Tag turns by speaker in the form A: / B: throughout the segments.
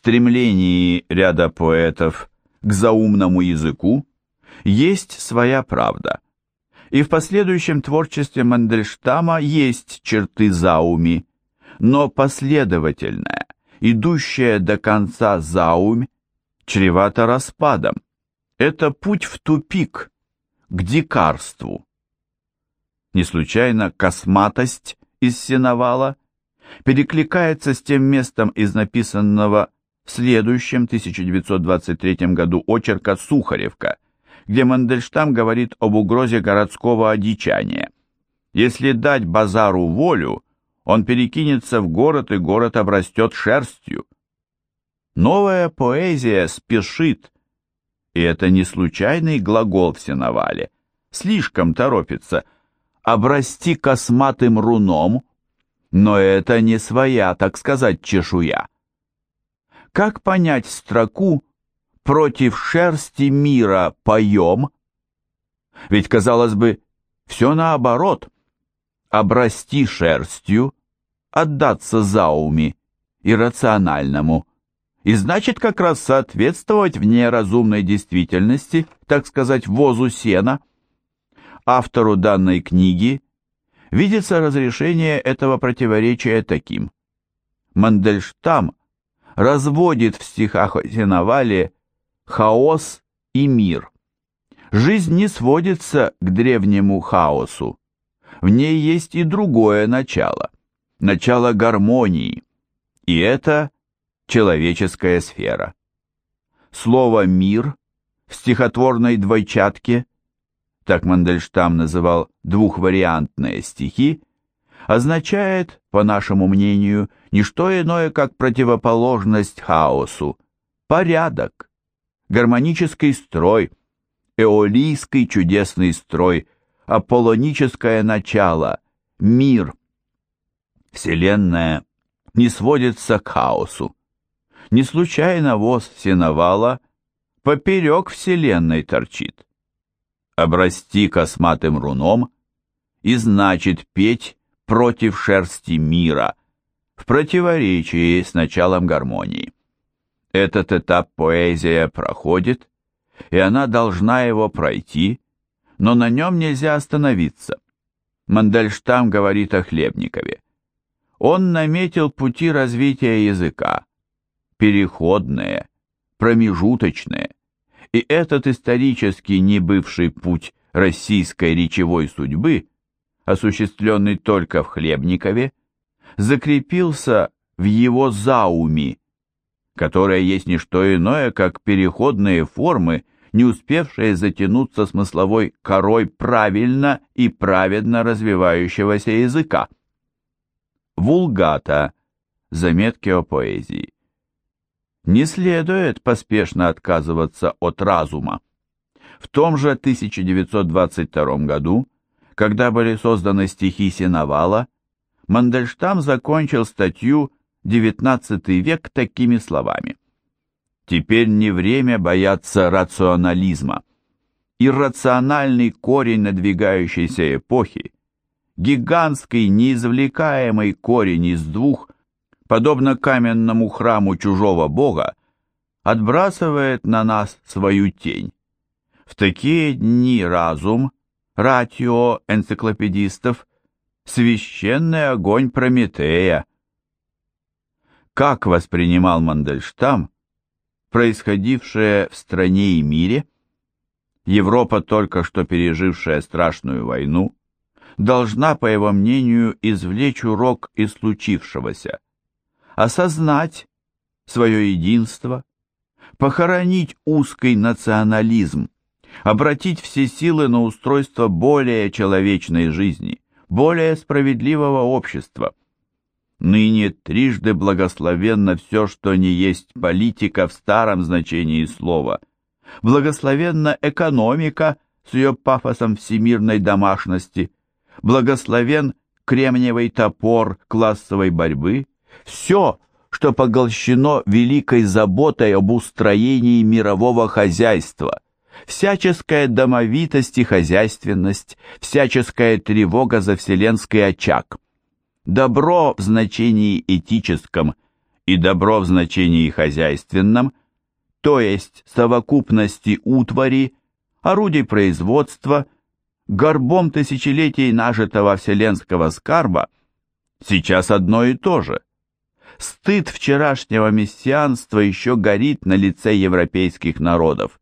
A: стремлении ряда поэтов к заумному языку есть своя правда. И в последующем творчестве Мандельштама есть черты зауми, но последовательная, идущая до конца заумь, чревата распадом. Это путь в тупик, к дикарству. Не случайно косматость из сеновала перекликается с тем местом из написанного в следующем 1923 году очерка «Сухаревка», где Мандельштам говорит об угрозе городского одичания. Если дать базару волю, он перекинется в город, и город обрастет шерстью. Новая поэзия спешит, и это не случайный глагол в сеновале, слишком торопится, обрасти косматым руном, но это не своя, так сказать, чешуя. Как понять строку «против шерсти мира поем»? Ведь, казалось бы, все наоборот. Обрасти шерстью, отдаться зауми, иррациональному, и значит как раз соответствовать вне разумной действительности, так сказать, возу сена. Автору данной книги видится разрешение этого противоречия таким. Мандельштам разводит в стихах о Сеновале хаос и мир. Жизнь не сводится к древнему хаосу. В ней есть и другое начало, начало гармонии. И это человеческая сфера. Слово «мир» в стихотворной двойчатке, так Мандельштам называл двухвариантные стихи, означает, по нашему мнению, не что иное, как противоположность хаосу, порядок, гармонический строй, эолийский чудесный строй, аполлоническое начало, мир. Вселенная не сводится к хаосу. Не случайно воз сеновала поперек вселенной торчит. Обрасти косматым руном и значит петь против шерсти мира, в противоречии с началом гармонии. Этот этап поэзия проходит, и она должна его пройти, но на нем нельзя остановиться. Мандельштам говорит о Хлебникове. Он наметил пути развития языка, переходные, промежуточные, и этот исторически небывший путь российской речевой судьбы осуществленный только в Хлебникове, закрепился в его зауме, которая есть не что иное, как переходные формы, не успевшие затянуться смысловой корой правильно и праведно развивающегося языка. Вулгата. Заметки о поэзии. Не следует поспешно отказываться от разума. В том же 1922 году когда были созданы стихи Сеновала, Мандельштам закончил статью «XIX век» такими словами. «Теперь не время бояться рационализма. Иррациональный корень надвигающейся эпохи, гигантский неизвлекаемый корень из двух, подобно каменному храму чужого бога, отбрасывает на нас свою тень. В такие дни разум – ратио энциклопедистов «Священный огонь Прометея». Как воспринимал Мандельштам происходившее в стране и мире? Европа, только что пережившая страшную войну, должна, по его мнению, извлечь урок из случившегося, осознать свое единство, похоронить узкий национализм, обратить все силы на устройство более человечной жизни, более справедливого общества. Ныне трижды благословенно все, что не есть политика в старом значении слова. Благословенна экономика с ее пафосом всемирной домашности. Благословен кремниевый топор классовой борьбы. Все, что поглощено великой заботой об устроении мирового хозяйства – всяческая домовитость и хозяйственность, всяческая тревога за вселенский очаг. Добро в значении этическом и добро в значении хозяйственном, то есть совокупности утвари, орудий производства, горбом тысячелетий нажитого вселенского скарба, сейчас одно и то же. Стыд вчерашнего мессианства еще горит на лице европейских народов,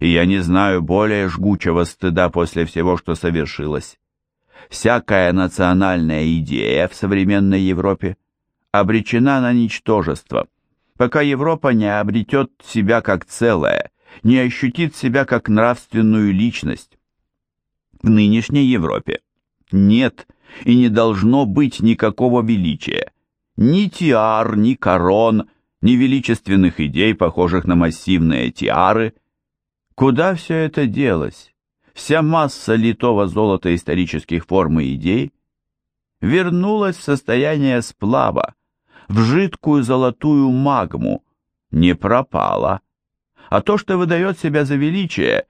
A: и я не знаю более жгучего стыда после всего, что совершилось. Всякая национальная идея в современной Европе обречена на ничтожество, пока Европа не обретет себя как целое, не ощутит себя как нравственную личность. В нынешней Европе нет и не должно быть никакого величия, ни тиар, ни корон, ни величественных идей, похожих на массивные тиары. Куда все это делось? Вся масса литого золота исторических форм и идей вернулась в состояние сплава, в жидкую золотую магму, не пропала. А то, что выдает себя за величие,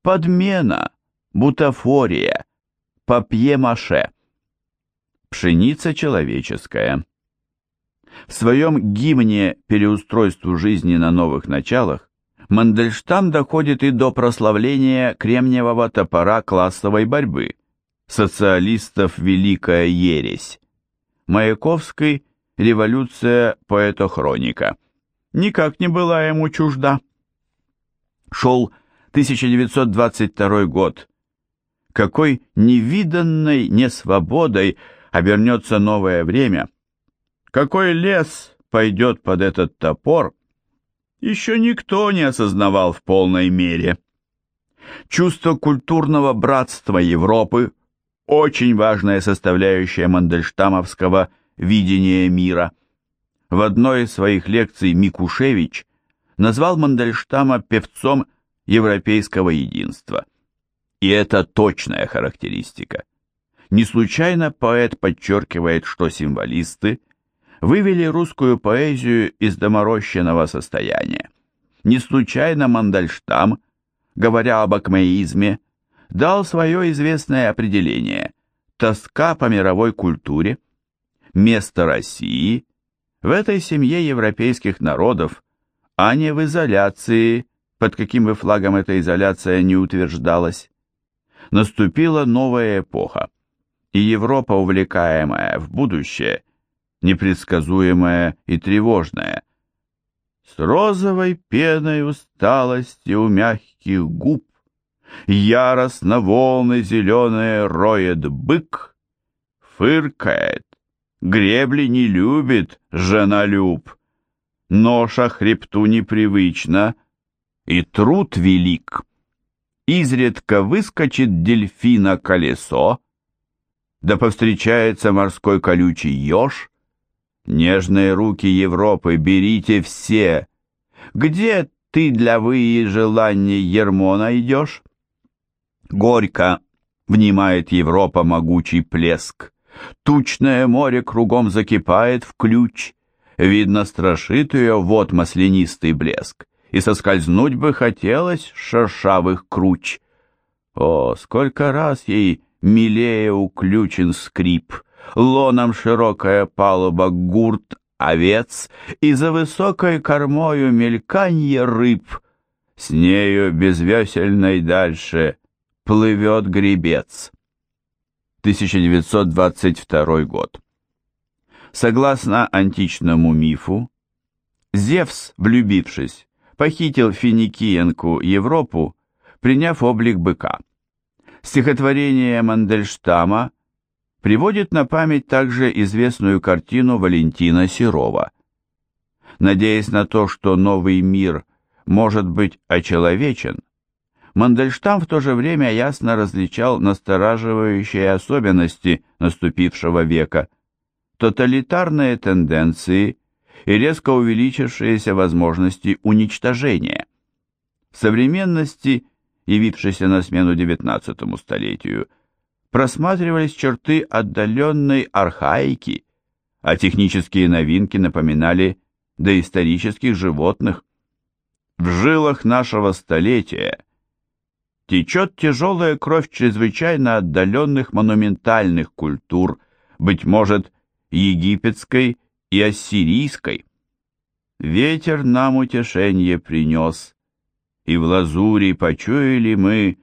A: подмена, бутафория, папье-маше. Пшеница человеческая. В своем гимне переустройству жизни на новых началах Мандельштам доходит и до прославления кремниевого топора классовой борьбы. Социалистов великая ересь. Маяковский революция поэтохроника. Никак не была ему чужда. Шел 1922 год. Какой невиданной несвободой обернется новое время. Какой лес пойдет под этот топор, еще никто не осознавал в полной мере. Чувство культурного братства Европы – очень важная составляющая мандельштамовского – видение мира. В одной из своих лекций Микушевич назвал Мандельштама певцом европейского единства. И это точная характеристика. Не случайно поэт подчеркивает, что символисты вывели русскую поэзию из доморощенного состояния. Не случайно Мандельштам, говоря об акмеизме, дал свое известное определение «тоска по мировой культуре», место России в этой семье европейских народов, а не в изоляции, под каким бы флагом эта изоляция не утверждалась. Наступила новая эпоха, и Европа, увлекаемая в будущее, непредсказуемая и тревожная, с розовой пеной усталости у мягких губ, яростно волны зеленые роет бык, фыркает, Гребли не любит женолюб, Ноша хребту непривычна, И труд велик. Изредка выскочит дельфина колесо, Да повстречается морской колючий еж. Нежные руки Европы берите все. Где ты для выи желаний ермо найдешь? Горько внимает Европа могучий плеск. Тучное море кругом закипает в ключ. Видно, страшит ее вот маслянистый блеск, и соскользнуть бы хотелось шершавых круч. О, сколько раз ей милее уключен скрип, лоном широкая палуба гурт овец, и за высокой кормою мельканье рыб. С нею безвесельной дальше плывет гребец. 1922 год. Согласно античному мифу, Зевс, влюбившись, похитил финикиенку Европу, приняв облик быка. Стихотворение Мандельштама приводит на память также известную картину Валентина Серова. Надеясь на то, что новый мир может быть очеловечен, Мандельштам в то же время ясно различал настораживающие особенности наступившего века, тоталитарные тенденции и резко увеличившиеся возможности уничтожения. В современности, явившейся на смену XIX столетию, просматривались черты отдаленной архаики, а технические новинки напоминали доисторических животных. В жилах нашего столетия – течет тяжелая кровь чрезвычайно отдаленных монументальных культур, быть может, египетской и ассирийской. ветер нам утешенье принес, и в лазури почуяли мы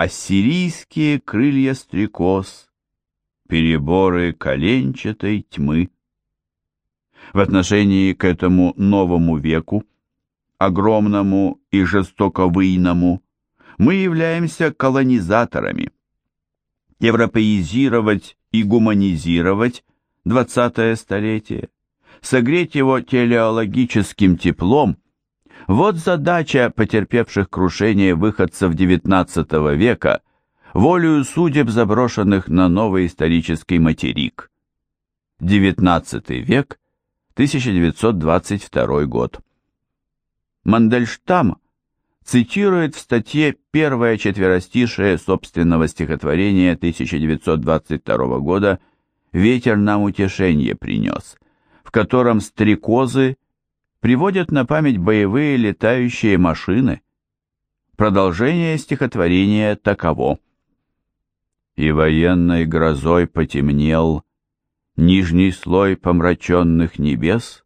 A: ассирийские крылья стрекоз, переборы коленчатой тьмы. В отношении к этому новому веку, огромному и жестоковыйному, мы являемся колонизаторами. Европеизировать и гуманизировать двадцатое столетие, согреть его телеологическим теплом – вот задача потерпевших крушение выходцев XIX века, волею судеб заброшенных на новый исторический материк. XIX век, 1922 год. Мандельштам цитирует в статье первое четверостишее собственного стихотворения 1922 года «Ветер нам утешение принес», в котором стрекозы приводят на память боевые летающие машины. Продолжение стихотворения таково. И военной грозой потемнел нижний слой помраченных небес,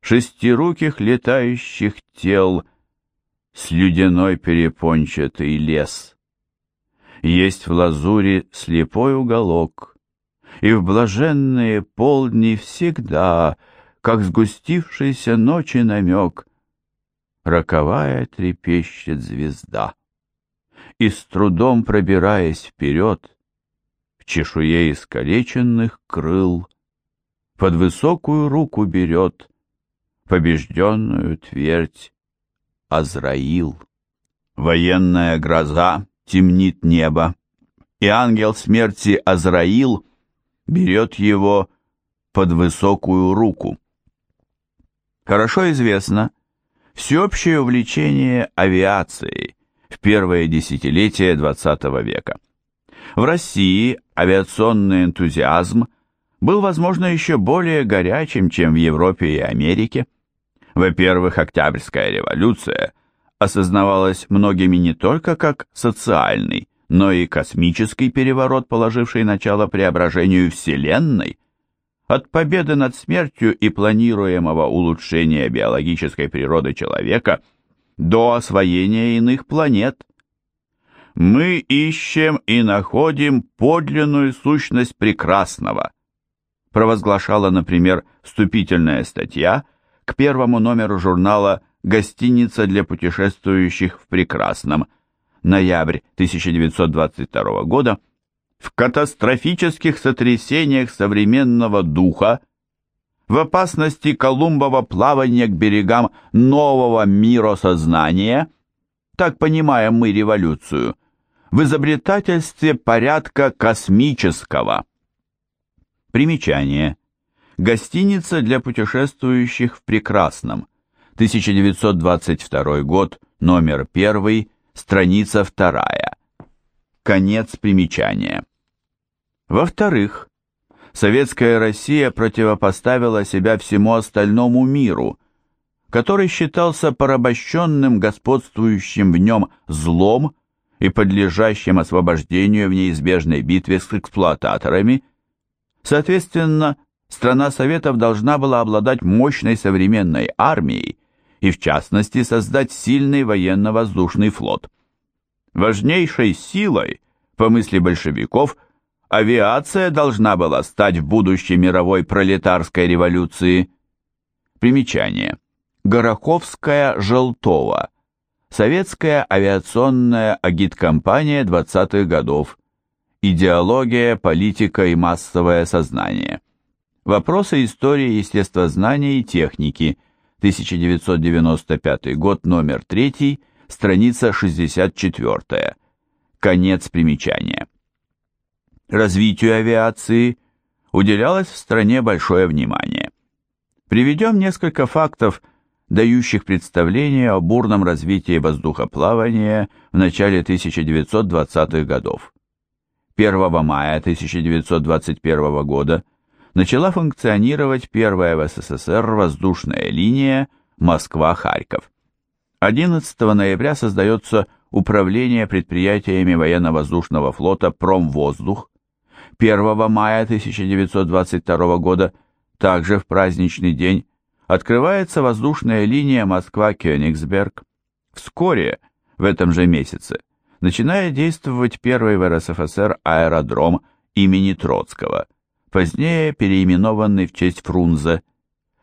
A: шестируких летающих тел, с ледяной перепончатый лес. Есть в лазуре слепой уголок, и в блаженные полдни всегда — как сгустившийся ночи намек, роковая трепещет звезда. И с трудом пробираясь вперед, в чешуе искалеченных крыл, под высокую руку берет побежденную твердь Азраил. Военная гроза темнит небо, и ангел смерти Азраил берет его под высокую руку. Хорошо известно всеобщее увлечение авиацией в первое десятилетие XX века. В России авиационный энтузиазм был, возможно, еще более горячим, чем в Европе и Америке. Во-первых, Октябрьская революция осознавалась многими не только как социальный, но и космический переворот, положивший начало преображению Вселенной – от победы над смертью и планируемого улучшения биологической природы человека до освоения иных планет. Мы ищем и находим подлинную сущность прекрасного, провозглашала, например, вступительная статья к первому номеру журнала «Гостиница для путешествующих в прекрасном» ноябрь 1922 года, в катастрофических сотрясениях современного духа, в опасности Колумбова плавания к берегам нового миросознания, так понимаем мы революцию, в изобретательстве порядка космического. Примечание. Гостиница для путешествующих в Прекрасном. 1922 год, номер 1, страница 2. Конец примечания. Во-вторых, советская Россия противопоставила себя всему остальному миру, который считался порабощенным господствующим в нем злом и подлежащим освобождению в неизбежной битве с эксплуататорами. Соответственно, страна Советов должна была обладать мощной современной армией и, в частности, создать сильный военно-воздушный флот. Важнейшей силой, по мысли большевиков, авиация должна была стать в будущей мировой пролетарской революции. Примечание. Гороховская Желтова. Советская авиационная агиткомпания 20-х годов. Идеология, политика и массовое сознание. Вопросы истории естествознания и техники. 1995 год, номер 3, страница 64. Конец примечания. Развитию авиации уделялось в стране большое внимание. Приведем несколько фактов, дающих представление о бурном развитии воздухоплавания в начале 1920-х годов. 1 мая 1921 года начала функционировать первая в СССР воздушная линия Москва-Харьков. 11 ноября создается Управление предприятиями военно-воздушного флота «Промвоздух». 1 мая 1922 года, также в праздничный день, открывается воздушная линия Москва-Кёнигсберг. Вскоре, в этом же месяце, начинает действовать первый в РСФСР аэродром имени Троцкого, позднее переименованный в честь Фрунзе.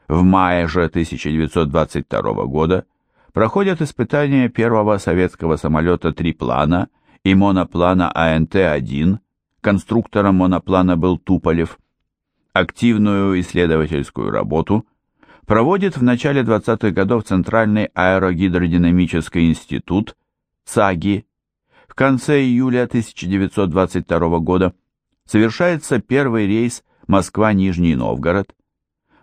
A: В мае же 1922 года проходят испытания первого советского самолета «Триплана» и моноплана АНТ-1, конструктором моноплана был Туполев. Активную исследовательскую работу проводит в начале 20-х годов Центральный аэрогидродинамический институт ЦАГИ. В конце июля 1922 года совершается первый рейс Москва-Нижний Новгород.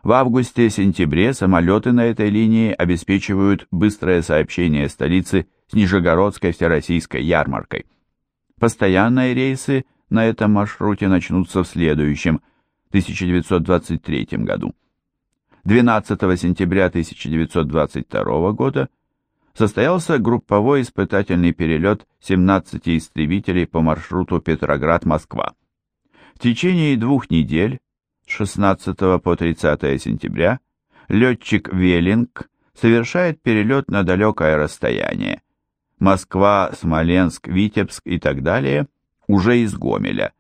A: В августе-сентябре самолеты на этой линии обеспечивают быстрое сообщение столицы с Нижегородской всероссийской ярмаркой. Постоянные рейсы на этом маршруте начнутся в следующем, 1923 году. 12 сентября 1922 года состоялся групповой испытательный перелет 17 истребителей по маршруту Петроград-Москва. В течение двух недель, с 16 по 30 сентября, летчик Веллинг совершает перелет на далекое расстояние. Москва, Смоленск, Витебск и так далее – уже из Гомеля.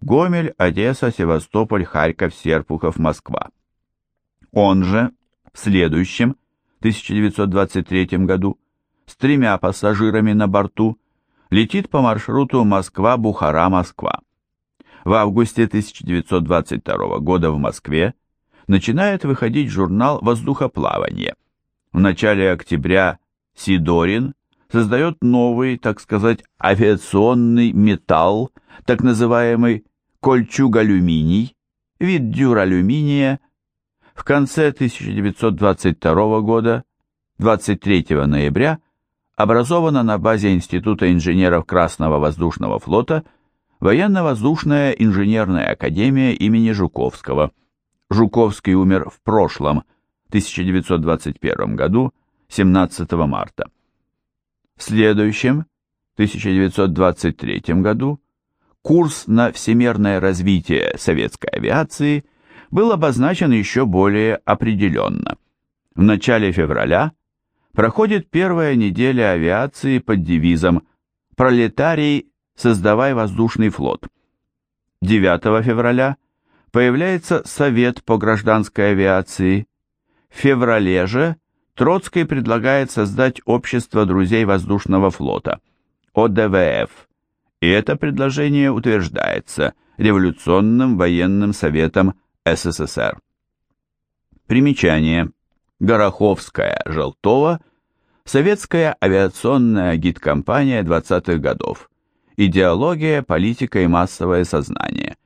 A: Гомель, Одесса, Севастополь, Харьков, Серпухов, Москва. Он же в следующем, 1923 году, с тремя пассажирами на борту, летит по маршруту Москва-Бухара-Москва. В августе 1922 года в Москве начинает выходить журнал «Воздухоплавание». В начале октября Сидорин создает новый, так сказать, авиационный металл, так называемый кольчуг-алюминий, вид дюралюминия. В конце 1922 года, 23 ноября, образована на базе Института инженеров Красного воздушного флота Военно-воздушная инженерная академия имени Жуковского. Жуковский умер в прошлом, 1921 году, 17 марта. Следующем, 1923 году, курс на всемирное развитие советской авиации был обозначен еще более определенно. В начале февраля проходит первая неделя авиации под девизом «Пролетарий, создавай воздушный флот». 9 февраля появляется Совет по гражданской авиации. В феврале же Троцкий предлагает создать Общество друзей воздушного флота, ОДВФ, и это предложение утверждается Революционным военным советом СССР. Примечание. Гороховская, Желтова, Советская авиационная гид-компания 20-х годов. Идеология, политика и массовое сознание.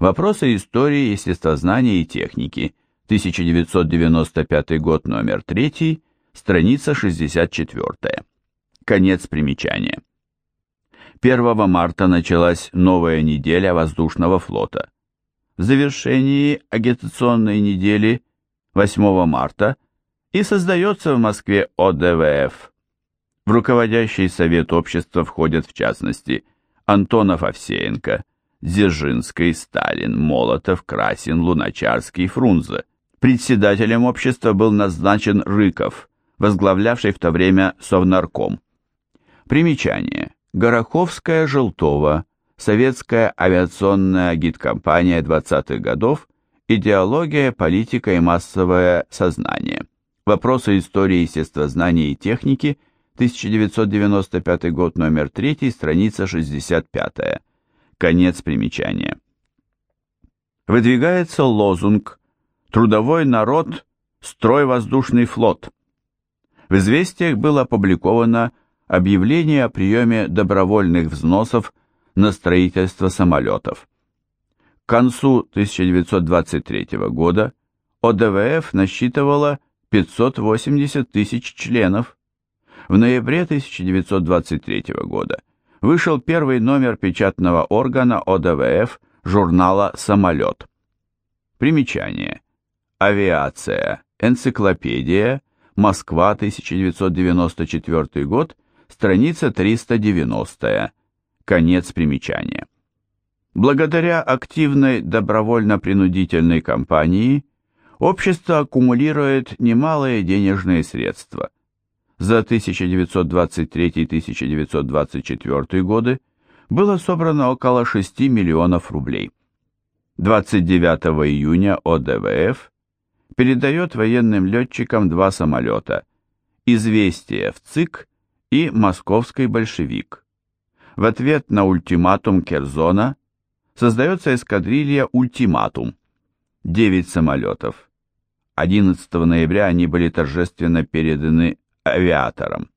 A: Вопросы истории, естествознания и техники. 1995 год, номер 3, страница 64. Конец примечания. 1 марта началась новая неделя воздушного флота. В завершении агитационной недели 8 марта и создается в Москве ОДВФ. В руководящий совет общества входят в частности Антонов Овсеенко, Дзержинский, Сталин, Молотов, Красин, Луначарский, Фрунзе. Председателем общества был назначен Рыков, возглавлявший в то время Совнарком. Примечание. Гороховская Желтова, советская авиационная гид-компания 20-х годов, идеология, политика и массовое сознание. Вопросы истории, естествознания и техники, 1995 год, номер 3, страница 65. Конец примечания. Выдвигается лозунг Трудовой народ, строй воздушный флот. В известиях было опубликовано объявление о приеме добровольных взносов на строительство самолетов. К концу 1923 года ОДВФ насчитывала 580 тысяч членов. В ноябре 1923 года вышел первый номер печатного органа ОДВФ журнала «Самолет». Примечание. Авиация. Энциклопедия. Москва, 1994 год. Страница 390. Конец примечания. Благодаря активной добровольно-принудительной кампании общество аккумулирует немалые денежные средства. За 1923-1924 годы было собрано около 6 миллионов рублей. 29 июня ОДВФ передает военным летчикам два самолета «Известие» в ЦИК и «Московский большевик». В ответ на ультиматум Керзона создается эскадрилья «Ультиматум». 9 самолетов. 11 ноября они были торжественно переданы авиаторам.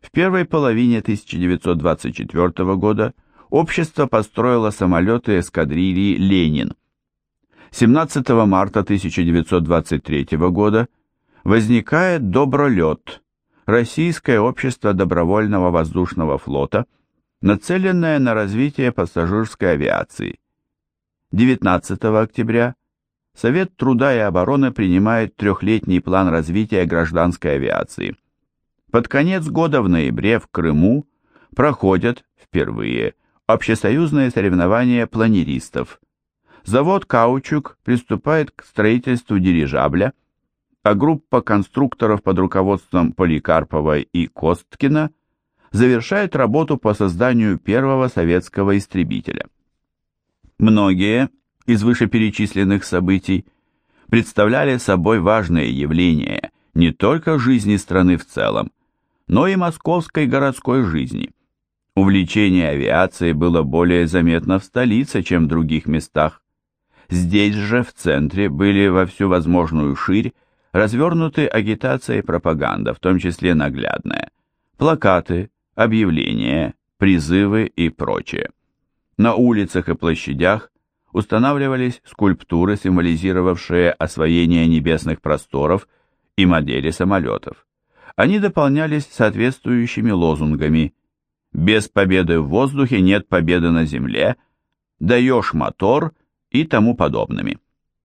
A: В первой половине 1924 года общество построило самолеты эскадрильи «Ленин». 17 марта 1923 года возникает «Добролет» – Российское общество добровольного воздушного флота, нацеленное на развитие пассажирской авиации. 19 октября Совет труда и обороны принимает трехлетний план развития гражданской авиации. Под конец года в ноябре в Крыму проходят впервые общесоюзные соревнования планеристов. Завод «Каучук» приступает к строительству дирижабля, а группа конструкторов под руководством Поликарпова и Косткина завершает работу по созданию первого советского истребителя. Многие из вышеперечисленных событий представляли собой важные явления не только жизни страны в целом, но и московской городской жизни. Увлечение авиацией было более заметно в столице, чем в других местах. Здесь же, в центре, были во всю возможную ширь развернуты агитация и пропаганда, в том числе наглядная, плакаты, объявления, призывы и прочее. На улицах и площадях устанавливались скульптуры, символизировавшие освоение небесных просторов и модели самолетов. Они дополнялись соответствующими лозунгами «Без победы в воздухе нет победы на земле», «Даешь мотор» и тому подобными.